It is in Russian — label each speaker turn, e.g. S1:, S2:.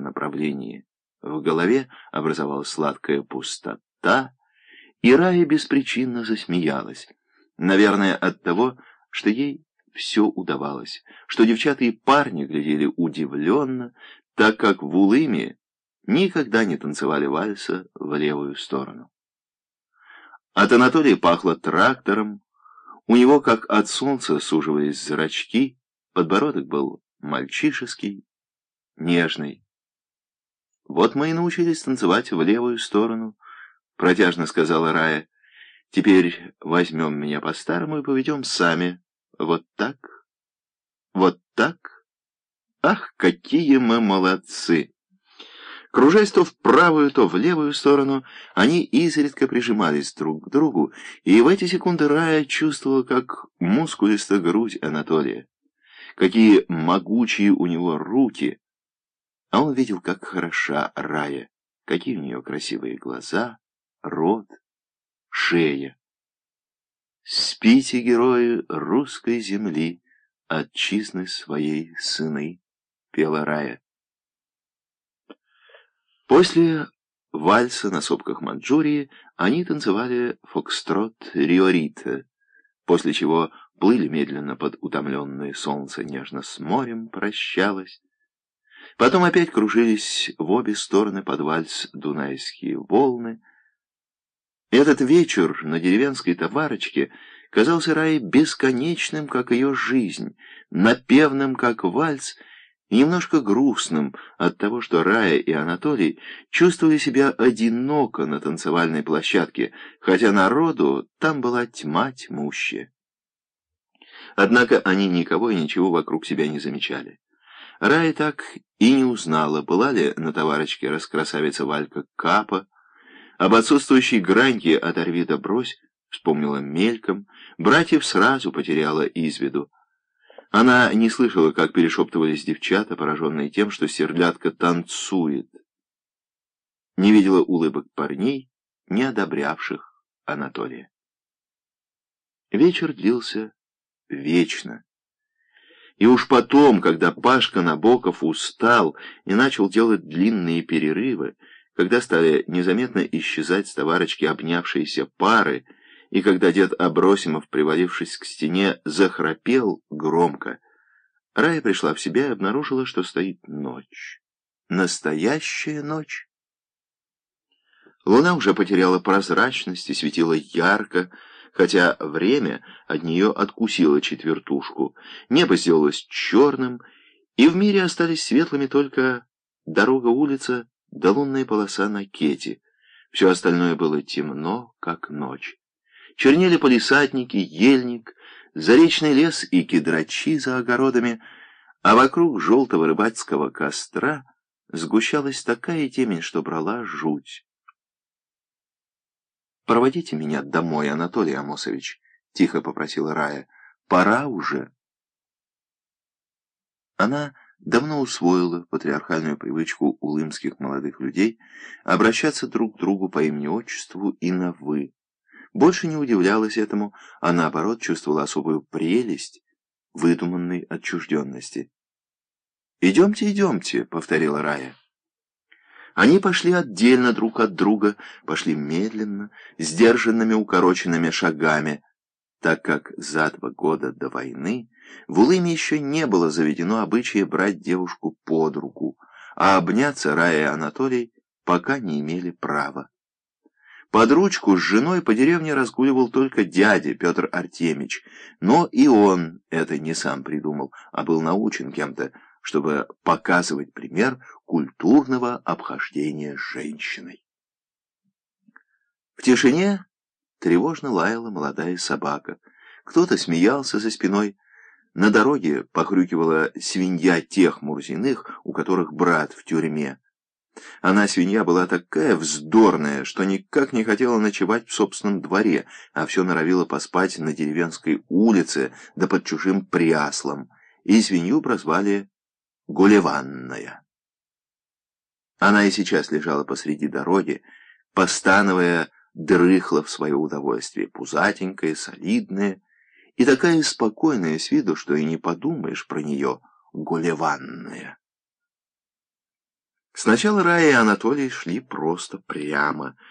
S1: направлении. В голове образовалась сладкая пустота, и Рая беспричинно засмеялась. Наверное, от того, что ей все удавалось, что девчата и парни глядели удивленно, так как в Улыме никогда не танцевали вальса в левую сторону. От Анатолия пахло трактором, у него, как от солнца, суживались зрачки, подбородок был мальчишеский, нежный. «Вот мы и научились танцевать в левую сторону», — протяжно сказала Рая. «Теперь возьмем меня по-старому и поведем сами. Вот так, вот так. Ах, какие мы молодцы!» Кружась то в правую, то в левую сторону, они изредка прижимались друг к другу, и в эти секунды Рая чувствовала, как мускулиста грудь Анатолия, какие могучие у него руки, а он видел, как хороша Рая, какие у нее красивые глаза, рот, шея. «Спите, герои русской земли, отчизны своей сыны», — пела Рая. После вальса на сопках Манчжурии они танцевали фокстрот Риорита, после чего плыли медленно под утомленное солнце, нежно с морем прощалась. Потом опять кружились в обе стороны под вальс дунайские волны. Этот вечер на деревенской товарочке казался Рае бесконечным, как ее жизнь, напевным, как вальс — и немножко грустным от того, что Рая и Анатолий чувствовали себя одиноко на танцевальной площадке, хотя народу там была тьма тьмущая. Однако они никого и ничего вокруг себя не замечали. Рая так и не узнала, была ли на товарочке раскрасавица Валька Капа, об отсутствующей граньке «Оторви да брось» вспомнила мельком, братьев сразу потеряла из виду. Она не слышала, как перешептывались девчата, пораженные тем, что сердятка танцует. Не видела улыбок парней, не одобрявших Анатолия. Вечер длился вечно. И уж потом, когда Пашка Набоков устал и начал делать длинные перерывы, когда стали незаметно исчезать с товарочки обнявшиеся пары, и когда дед Абросимов, привалившись к стене, захрапел громко, Рая пришла в себя и обнаружила, что стоит ночь. Настоящая ночь. Луна уже потеряла прозрачность и светила ярко, хотя время от нее откусило четвертушку. Небо сделалось черным, и в мире остались светлыми только дорога-улица да лунная полоса на кете. Все остальное было темно, как ночь. Чернели полисадники, ельник, заречный лес и кедрачи за огородами, а вокруг желтого рыбацкого костра сгущалась такая темень, что брала жуть. «Проводите меня домой, Анатолий Амосович», — тихо попросила Рая. «Пора уже». Она давно усвоила патриархальную привычку улымских молодых людей обращаться друг к другу по имени-отчеству и на «вы». Больше не удивлялась этому, а наоборот чувствовала особую прелесть выдуманной отчужденности. «Идемте, идемте», — повторила Рая. Они пошли отдельно друг от друга, пошли медленно, сдержанными укороченными шагами, так как за два года до войны в Улыме еще не было заведено обычая брать девушку под руку, а обняться Рая и Анатолий пока не имели права. Под ручку с женой по деревне разгуливал только дядя Петр Артемич, но и он это не сам придумал, а был научен кем-то, чтобы показывать пример культурного обхождения с женщиной. В тишине тревожно лаяла молодая собака. Кто-то смеялся за спиной. На дороге похрюкивала свинья тех мурзиных, у которых брат в тюрьме. Она, свинья, была такая вздорная, что никак не хотела ночевать в собственном дворе, а все норовила поспать на деревенской улице, да под чужим пряслом, и свинью прозвали Гулеванная. Она и сейчас лежала посреди дороги, постановая дрыхла в свое удовольствие, пузатенькая, солидная и такая спокойная с виду, что и не подумаешь про нее, Гулеванная. Сначала Рая и Анатолий шли просто прямо,